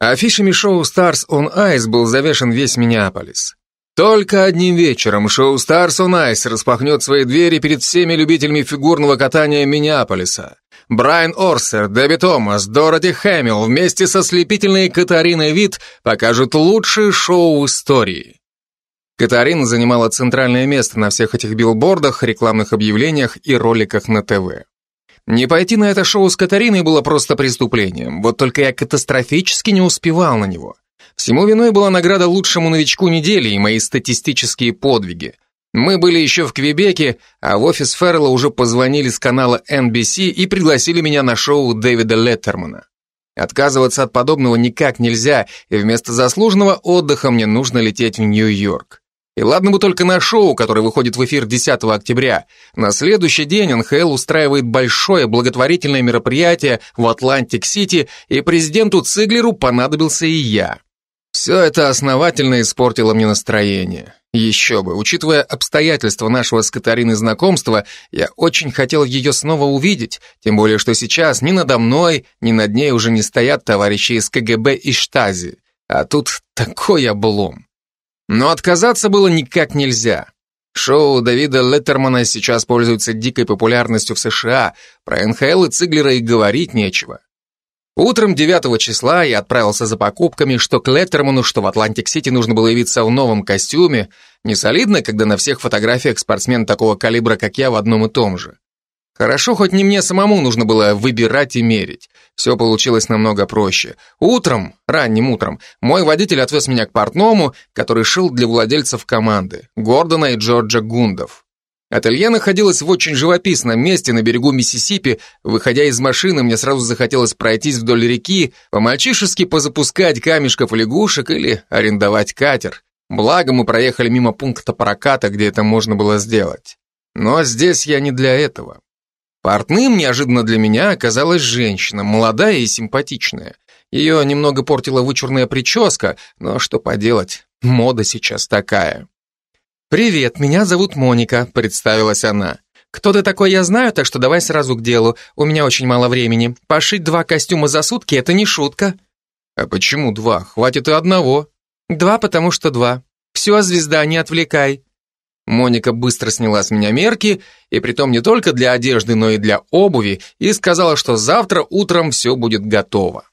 Афишами шоу Stars on Ice был завешен весь Миннеаполис. Только одним вечером шоу Stars on Ice распахнет свои двери перед всеми любителями фигурного катания Миннеаполиса. Брайан Орсер, Дебби Томас, Дороти Хэмилл вместе со слепительной Катариной Вит покажут лучшее шоу истории. Катарина занимала центральное место на всех этих билбордах, рекламных объявлениях и роликах на ТВ. Не пойти на это шоу с Катариной было просто преступлением, вот только я катастрофически не успевал на него. Всему виной была награда лучшему новичку недели и мои статистические подвиги. Мы были еще в Квебеке, а в офис Феррелла уже позвонили с канала NBC и пригласили меня на шоу Дэвида Леттермана. Отказываться от подобного никак нельзя, и вместо заслуженного отдыха мне нужно лететь в Нью-Йорк. И ладно бы только на шоу, которое выходит в эфир 10 октября. На следующий день НХЛ устраивает большое благотворительное мероприятие в Атлантик-Сити, и президенту Циглеру понадобился и я. Все это основательно испортило мне настроение. Еще бы, учитывая обстоятельства нашего с Катариной знакомства, я очень хотел ее снова увидеть, тем более, что сейчас ни надо мной, ни над ней уже не стоят товарищи из КГБ и Штази. А тут такой облом. Но отказаться было никак нельзя. Шоу Давида Леттермана сейчас пользуется дикой популярностью в США, про НХЛ и Циглера и говорить нечего. Утром 9 числа я отправился за покупками, что к Леттерману, что в Атлантик-Сити нужно было явиться в новом костюме. Не солидно, когда на всех фотографиях спортсмен такого калибра, как я, в одном и том же. Хорошо, хоть не мне самому нужно было выбирать и мерить. Все получилось намного проще. Утром, ранним утром, мой водитель отвез меня к портному, который шил для владельцев команды, Гордона и Джорджа Гундов. Ателье находилось в очень живописном месте на берегу Миссисипи. Выходя из машины, мне сразу захотелось пройтись вдоль реки, по-мальчишески позапускать камешков и лягушек или арендовать катер. Благо мы проехали мимо пункта проката, где это можно было сделать. Но здесь я не для этого. Портным неожиданно для меня оказалась женщина, молодая и симпатичная. Ее немного портила вычурная прическа, но что поделать, мода сейчас такая. «Привет, меня зовут Моника», — представилась она. «Кто ты такой, я знаю, так что давай сразу к делу. У меня очень мало времени. Пошить два костюма за сутки — это не шутка». «А почему два? Хватит и одного». «Два, потому что два. Все, звезда, не отвлекай». Моника быстро сняла с меня мерки, и притом не только для одежды, но и для обуви, и сказала, что завтра утром все будет готово.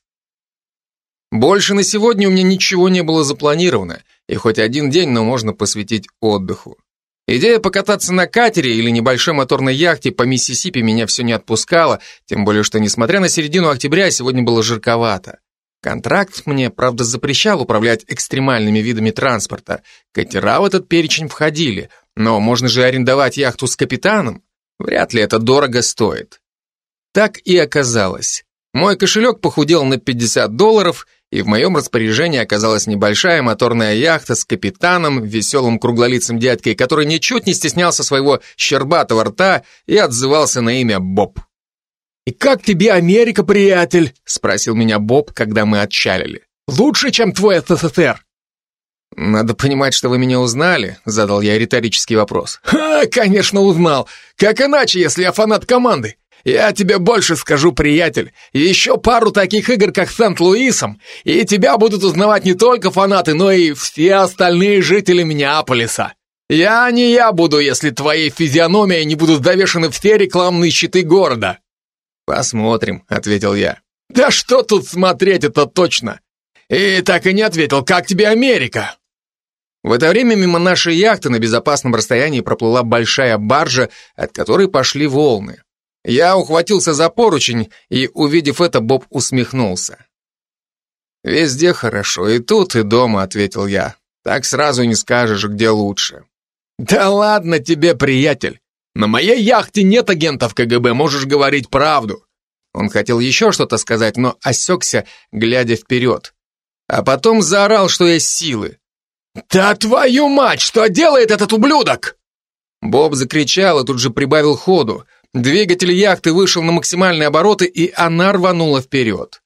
Больше на сегодня у меня ничего не было запланировано, и хоть один день, но можно посвятить отдыху. Идея покататься на катере или небольшой моторной яхте по Миссисипи меня все не отпускала, тем более, что, несмотря на середину октября, сегодня было жарковато. Контракт мне, правда, запрещал управлять экстремальными видами транспорта. Катера в этот перечень входили, но можно же арендовать яхту с капитаном. Вряд ли это дорого стоит. Так и оказалось. Мой кошелек похудел на 50 долларов, и в моем распоряжении оказалась небольшая моторная яхта с капитаном, веселым круглолицым дядькой, который ничуть не стеснялся своего щербатого рта и отзывался на имя Боб. «И как тебе Америка, приятель?» — спросил меня Боб, когда мы отчалили. «Лучше, чем твой СССР?» «Надо понимать, что вы меня узнали», — задал я риторический вопрос. «Ха, конечно, узнал. Как иначе, если я фанат команды? Я тебе больше скажу, приятель, еще пару таких игр, как Сент-Луисом, и тебя будут узнавать не только фанаты, но и все остальные жители Миннеаполиса. Я не я буду, если твоей физиономией не будут довешены все рекламные щиты города. Посмотрим, ответил я. Да что тут смотреть, это точно. И так и не ответил, как тебе Америка? В это время мимо нашей яхты на безопасном расстоянии проплыла большая баржа, от которой пошли волны. Я ухватился за поручень, и, увидев это, Боб усмехнулся. «Везде хорошо, и тут, и дома», — ответил я. «Так сразу не скажешь, где лучше». «Да ладно тебе, приятель! На моей яхте нет агентов КГБ, можешь говорить правду!» Он хотел еще что-то сказать, но осекся, глядя вперед. А потом заорал, что есть силы. «Да твою мать, что делает этот ублюдок?» Боб закричал и тут же прибавил ходу. Двигатель яхты вышел на максимальные обороты, и она рванула вперед.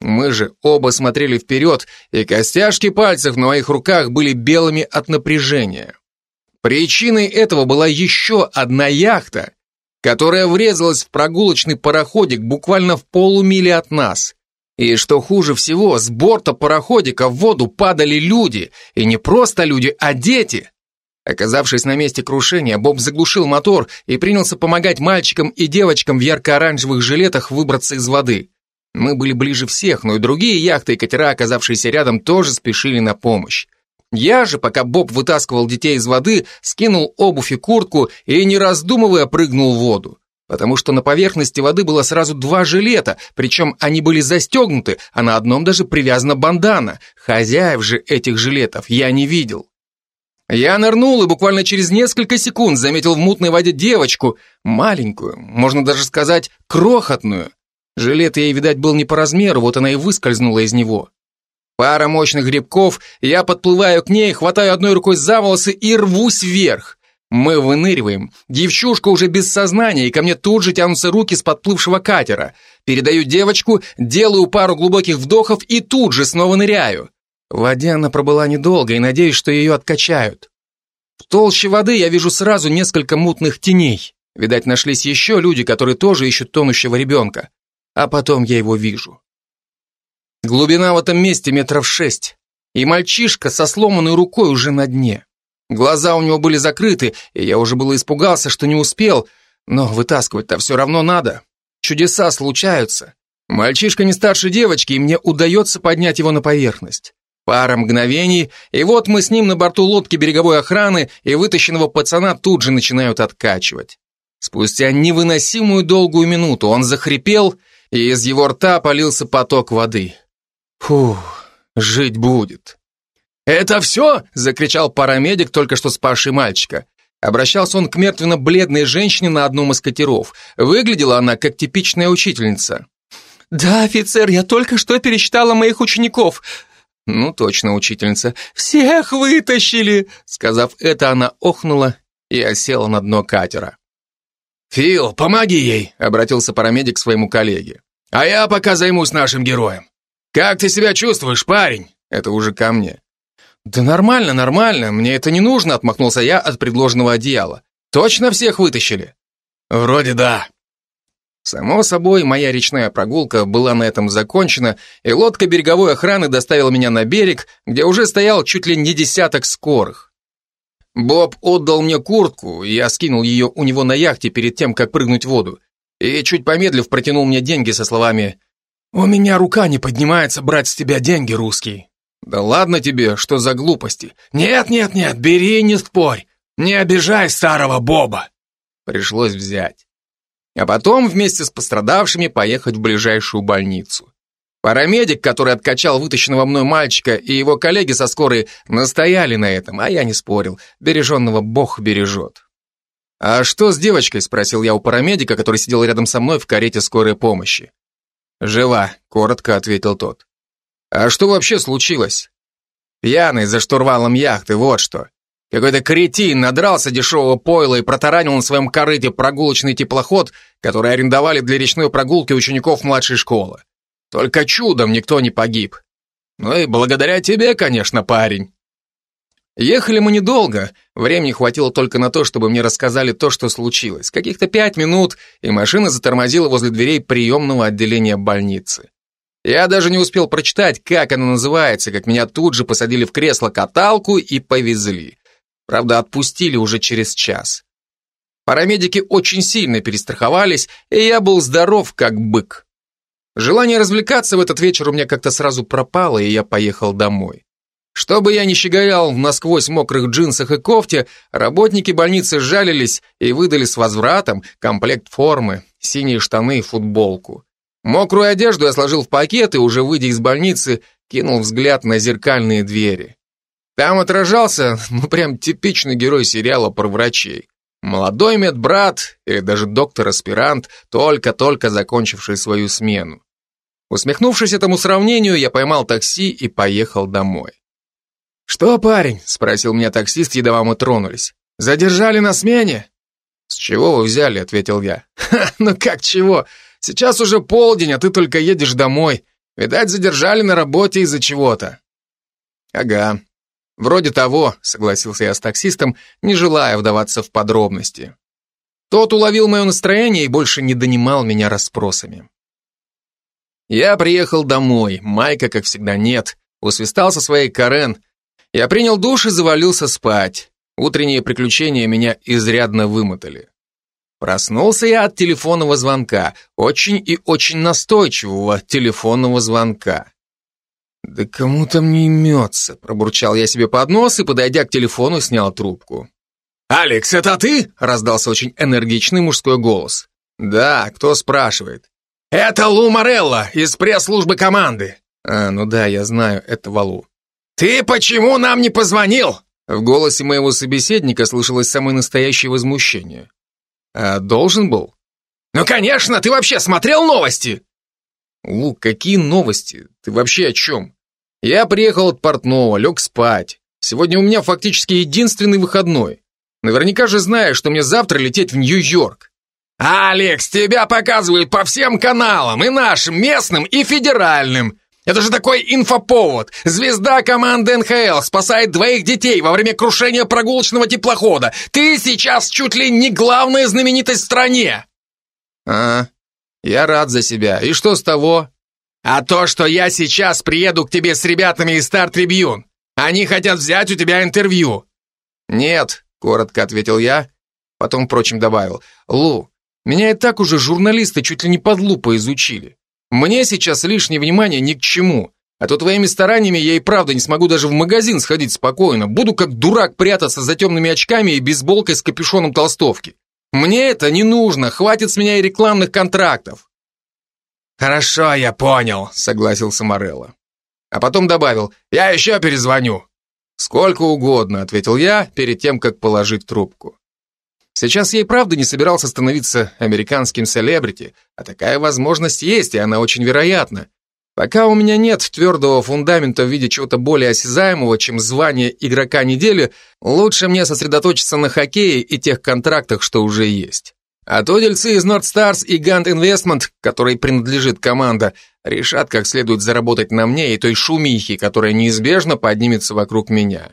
Мы же оба смотрели вперед, и костяшки пальцев на моих руках были белыми от напряжения. Причиной этого была еще одна яхта, которая врезалась в прогулочный пароходик буквально в полумиле от нас. И что хуже всего, с борта пароходика в воду падали люди, и не просто люди, а дети. Оказавшись на месте крушения, Боб заглушил мотор и принялся помогать мальчикам и девочкам в ярко-оранжевых жилетах выбраться из воды. Мы были ближе всех, но и другие яхты и катера, оказавшиеся рядом, тоже спешили на помощь. Я же, пока Боб вытаскивал детей из воды, скинул обувь и куртку и, не раздумывая, прыгнул в воду. Потому что на поверхности воды было сразу два жилета, причем они были застегнуты, а на одном даже привязана бандана. Хозяев же этих жилетов я не видел. Я нырнул и буквально через несколько секунд заметил в мутной воде девочку, маленькую, можно даже сказать, крохотную. Жилет ей, видать, был не по размеру, вот она и выскользнула из него. Пара мощных грибков, я подплываю к ней, хватаю одной рукой за волосы и рвусь вверх. Мы выныриваем. Девчушка уже без сознания, и ко мне тут же тянутся руки с подплывшего катера. Передаю девочку, делаю пару глубоких вдохов и тут же снова ныряю. В воде она пробыла недолго и надеюсь, что ее откачают. В толще воды я вижу сразу несколько мутных теней. Видать, нашлись еще люди, которые тоже ищут тонущего ребенка. А потом я его вижу. Глубина в этом месте метров шесть. И мальчишка со сломанной рукой уже на дне. Глаза у него были закрыты, и я уже было испугался, что не успел, но вытаскивать-то все равно надо. Чудеса случаются. Мальчишка не старше девочки, и мне удается поднять его на поверхность. Пара мгновений, и вот мы с ним на борту лодки береговой охраны, и вытащенного пацана тут же начинают откачивать. Спустя невыносимую долгую минуту он захрипел, и из его рта полился поток воды. Фух, жить будет. «Это все?» – закричал парамедик, только что спасший мальчика. Обращался он к мертвенно-бледной женщине на одном из катеров. Выглядела она как типичная учительница. «Да, офицер, я только что пересчитала моих учеников. Ну, точно, учительница. «Всех вытащили!» Сказав это, она охнула и осела на дно катера. «Фил, помоги ей!» — обратился парамедик к своему коллеге. «А я пока займусь нашим героем. Как ты себя чувствуешь, парень?» Это уже ко мне. «Да нормально, нормально, мне это не нужно», — отмахнулся я от предложенного одеяла. «Точно всех вытащили?» «Вроде да», Само собой, моя речная прогулка была на этом закончена, и лодка береговой охраны доставила меня на берег, где уже стоял чуть ли не десяток скорых. Боб отдал мне куртку, я скинул ее у него на яхте перед тем, как прыгнуть в воду, и чуть помедлив протянул мне деньги со словами «У меня рука не поднимается брать с тебя деньги, русский». «Да ладно тебе, что за глупости?» «Нет, нет, нет, бери, не спорь, не обижай старого Боба». Пришлось взять а потом вместе с пострадавшими поехать в ближайшую больницу. Парамедик, который откачал вытащенного мной мальчика, и его коллеги со скорой настояли на этом, а я не спорил. Береженного Бог бережет. «А что с девочкой?» – спросил я у парамедика, который сидел рядом со мной в карете скорой помощи. «Жива», – коротко ответил тот. «А что вообще случилось?» «Пьяный за штурвалом яхты, вот что. Какой-то кретин надрался дешевого пойла и протаранил на своем корыте прогулочный теплоход, который арендовали для речной прогулки учеников младшей школы. Только чудом никто не погиб. Ну и благодаря тебе, конечно, парень. Ехали мы недолго, времени хватило только на то, чтобы мне рассказали то, что случилось. Каких-то пять минут, и машина затормозила возле дверей приемного отделения больницы. Я даже не успел прочитать, как она называется, как меня тут же посадили в кресло-каталку и повезли. Правда, отпустили уже через час. Парамедики очень сильно перестраховались, и я был здоров, как бык. Желание развлекаться в этот вечер у меня как-то сразу пропало, и я поехал домой. Чтобы я не щеголял в насквозь мокрых джинсах и кофте, работники больницы жалились и выдали с возвратом комплект формы, синие штаны и футболку. Мокрую одежду я сложил в пакет и, уже выйдя из больницы, кинул взгляд на зеркальные двери. Там отражался, ну прям типичный герой сериала про врачей. Молодой медбрат или даже доктор-аспирант, только-только закончивший свою смену. Усмехнувшись этому сравнению, я поймал такси и поехал домой. «Что, парень?» – спросил меня таксист, едва мы тронулись. «Задержали на смене?» «С чего вы взяли?» – ответил я. «Ха, ну как чего? Сейчас уже полдень, а ты только едешь домой. Видать, задержали на работе из-за чего-то». «Ага. «Вроде того», — согласился я с таксистом, не желая вдаваться в подробности. Тот уловил мое настроение и больше не донимал меня расспросами. Я приехал домой, Майка, как всегда, нет. Усвистал со своей Карен. Я принял душ и завалился спать. Утренние приключения меня изрядно вымотали. Проснулся я от телефонного звонка, очень и очень настойчивого телефонного звонка. «Да кому там не имется?» – пробурчал я себе под нос и, подойдя к телефону, снял трубку. «Алекс, это ты?» – раздался очень энергичный мужской голос. «Да, кто спрашивает?» «Это Лу Морелло из пресс-службы команды». «А, ну да, я знаю, это Валу». «Ты почему нам не позвонил?» В голосе моего собеседника слышалось самое настоящее возмущение. «А должен был?» «Ну, конечно, ты вообще смотрел новости?» «Лук, какие новости? Ты вообще о чем?» «Я приехал от портного, лег спать. Сегодня у меня фактически единственный выходной. Наверняка же знаешь, что мне завтра лететь в Нью-Йорк». «Алекс, тебя показывают по всем каналам, и нашим, местным, и федеральным. Это же такой инфоповод. Звезда команды НХЛ спасает двоих детей во время крушения прогулочного теплохода. Ты сейчас чуть ли не главная знаменитость в стране. А, я рад за себя. И что с того? А то, что я сейчас приеду к тебе с ребятами из Star Tribune. Они хотят взять у тебя интервью. Нет, коротко ответил я, потом, впрочем, добавил. Лу, меня и так уже журналисты чуть ли не под лупой изучили. Мне сейчас лишнее внимание ни к чему. А то твоими стараниями я и правда не смогу даже в магазин сходить спокойно. Буду как дурак прятаться за темными очками и бейсболкой с капюшоном толстовки. Мне это не нужно, хватит с меня и рекламных контрактов. Хорошо, я понял, согласился Морелло. А потом добавил, я еще перезвоню. Сколько угодно, ответил я перед тем, как положить трубку. Сейчас и правда не собирался становиться американским селебрити, а такая возможность есть, и она очень вероятна. Пока у меня нет твердого фундамента в виде чего-то более осязаемого, чем звание игрока недели, лучше мне сосредоточиться на хоккее и тех контрактах, что уже есть. А то дельцы из North Stars и Gant Investment, которой принадлежит команда, решат, как следует заработать на мне и той шумихе, которая неизбежно поднимется вокруг меня.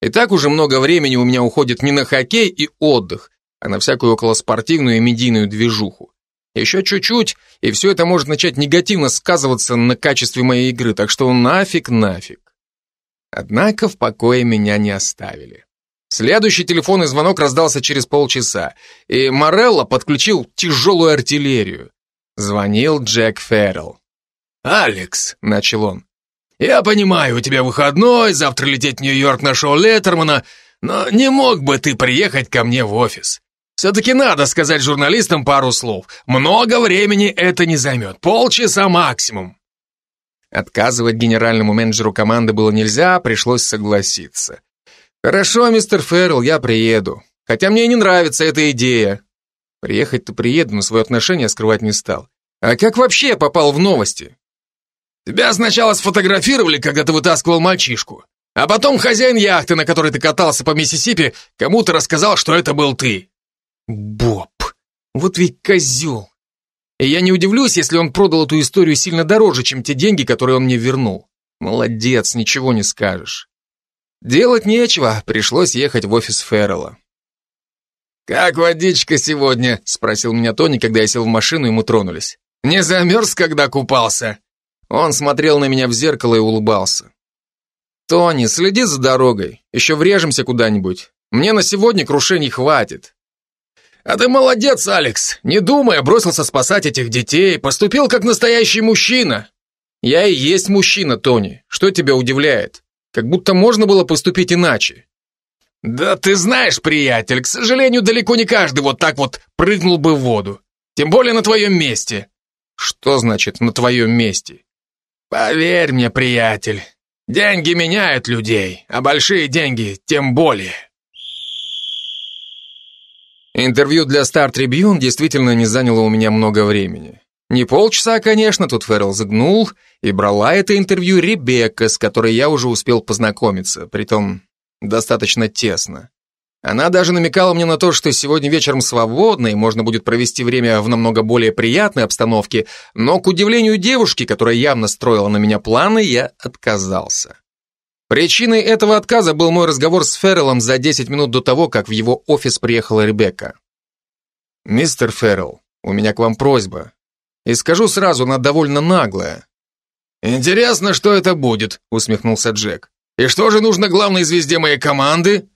И так уже много времени у меня уходит не на хоккей и отдых, а на всякую околоспортивную и медийную движуху. Еще чуть-чуть, и все это может начать негативно сказываться на качестве моей игры, так что нафиг, нафиг. Однако в покое меня не оставили. Следующий телефонный звонок раздался через полчаса, и Морелло подключил тяжелую артиллерию. Звонил Джек Феррелл. «Алекс», — начал он, я понимаю, у тебя выходной, завтра лететь в Нью-Йорк на шоу Леттермана, но не мог бы ты приехать ко мне в офис? Все-таки надо сказать журналистам пару слов. Много времени это не займет, полчаса максимум. Отказывать генеральному менеджеру команды было нельзя, пришлось согласиться. Хорошо, мистер Феррелл, я приеду. Хотя мне не нравится эта идея. Приехать-то приеду, но свое отношение скрывать не стал. А как вообще попал в новости? Тебя сначала сфотографировали, когда ты вытаскивал мальчишку, а потом хозяин яхты, на которой ты катался по Миссисипи, кому-то рассказал, что это был ты. Боб, вот ведь козел. И я не удивлюсь, если он продал эту историю сильно дороже, чем те деньги, которые он мне вернул. Молодец, ничего не скажешь. Делать нечего, пришлось ехать в офис Феррелла. «Как водичка сегодня?» — спросил меня Тони, когда я сел в машину, и мы тронулись. «Не замерз, когда купался?» Он смотрел на меня в зеркало и улыбался. «Тони, следи за дорогой, еще врежемся куда-нибудь. Мне на сегодня крушений хватит». «А ты молодец, Алекс! Не думая, бросился спасать этих детей, поступил как настоящий мужчина!» «Я и есть мужчина, Тони. Что тебя удивляет? Как будто можно было поступить иначе». «Да ты знаешь, приятель, к сожалению, далеко не каждый вот так вот прыгнул бы в воду. Тем более на твоем месте». «Что значит «на твоем месте»?» Поверь мне, приятель, деньги меняют людей, а большие деньги тем более. Интервью для Star Tribune действительно не заняло у меня много времени. Не полчаса, конечно, тут Феррелл загнул, и брала это интервью Ребекка, с которой я уже успел познакомиться, притом достаточно тесно. Она даже намекала мне на то, что сегодня вечером свободно и можно будет провести время в намного более приятной обстановке, но, к удивлению девушки, которая явно строила на меня планы, я отказался. Причиной этого отказа был мой разговор с Ферреллом за 10 минут до того, как в его офис приехала Ребекка. «Мистер Феррелл, у меня к вам просьба. И скажу сразу, она довольно наглая. «Интересно, что это будет», — усмехнулся Джек. «И что же нужно главной звезде моей команды?»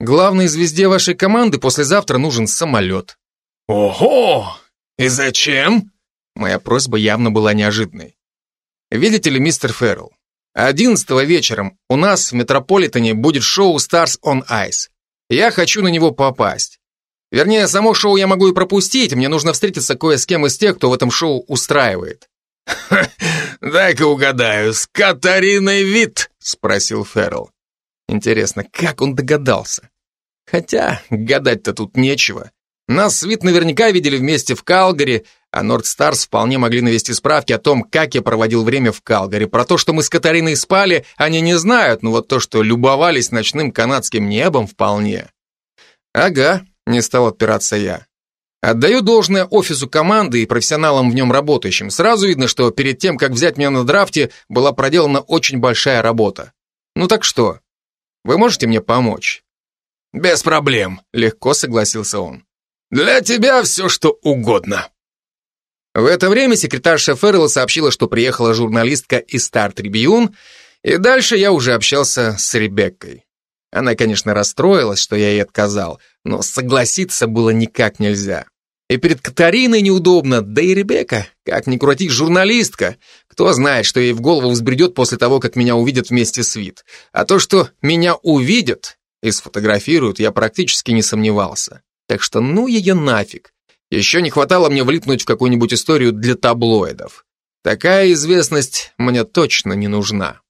«Главной звезде вашей команды послезавтра нужен самолет». «Ого! И зачем?» Моя просьба явно была неожиданной. «Видите ли, мистер Феррелл, 11 вечером у нас в Метрополитене будет шоу Stars on Ice. Я хочу на него попасть. Вернее, само шоу я могу и пропустить, мне нужно встретиться кое с кем из тех, кто в этом шоу устраивает. «Дай-ка угадаю, с Катариной Вит?» — спросил Феррелл. Интересно, как он догадался? Хотя, гадать-то тут нечего. Нас с Вит наверняка видели вместе в Калгари, а Нордстарс вполне могли навести справки о том, как я проводил время в Калгари. Про то, что мы с Катариной спали, они не знают, но вот то, что любовались ночным канадским небом, вполне. Ага, не стал отпираться я. Отдаю должное офису команды и профессионалам в нем работающим. Сразу видно, что перед тем, как взять меня на драфте, была проделана очень большая работа. Ну так что, вы можете мне помочь? Без проблем, легко согласился он. Для тебя все, что угодно. В это время секретарша Феррелла сообщила, что приехала журналистка из Star Tribune, и дальше я уже общался с Ребеккой. Она, конечно, расстроилась, что я ей отказал, но согласиться было никак нельзя. И перед Катариной неудобно, да и Ребекка, как ни крути, журналистка. Кто знает, что ей в голову взбредет после того, как меня увидят вместе с вид. А то, что меня увидят и сфотографируют, я практически не сомневался. Так что ну ее нафиг. Еще не хватало мне влипнуть в какую-нибудь историю для таблоидов. Такая известность мне точно не нужна.